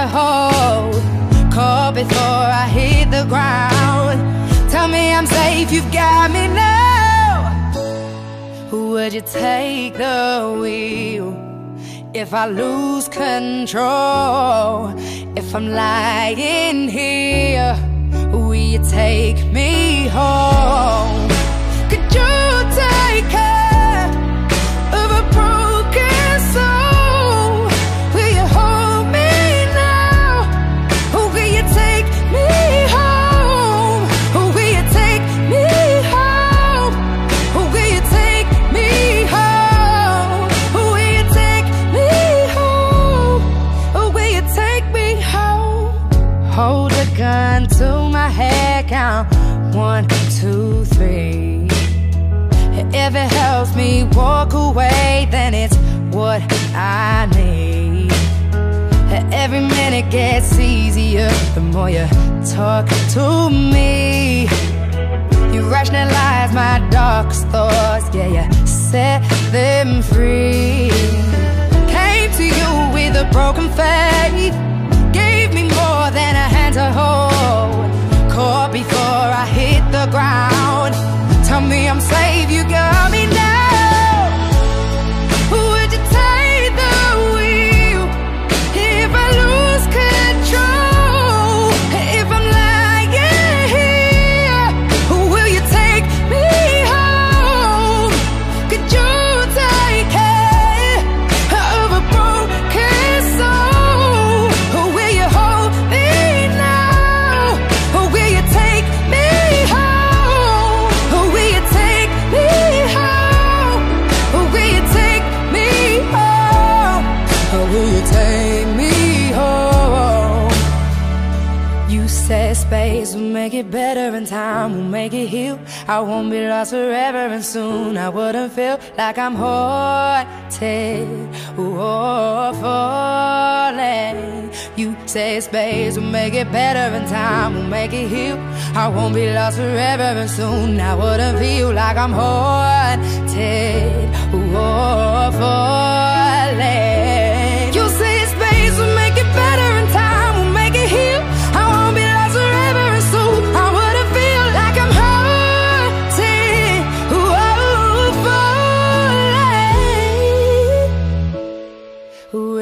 to hold. Caught before I hit the ground. Tell me I'm safe, you've got me now. Would you take the wheel if I lose control? If I'm lying here, will you take me home? Could you one, two, three. If it helps me walk away, then it's what I need. Every minute gets easier the more you talk to me. You rationalize my darkest thoughts, yeah, you set them free. Came to you with a broken faith, I'm safe, you got take me home? You said space will make it better and time will make it heal. I won't be lost forever and soon I wouldn't feel like I'm haunted or falling. You said space will make it better and time will make it heal. I won't be lost forever and soon I wouldn't feel like I'm haunted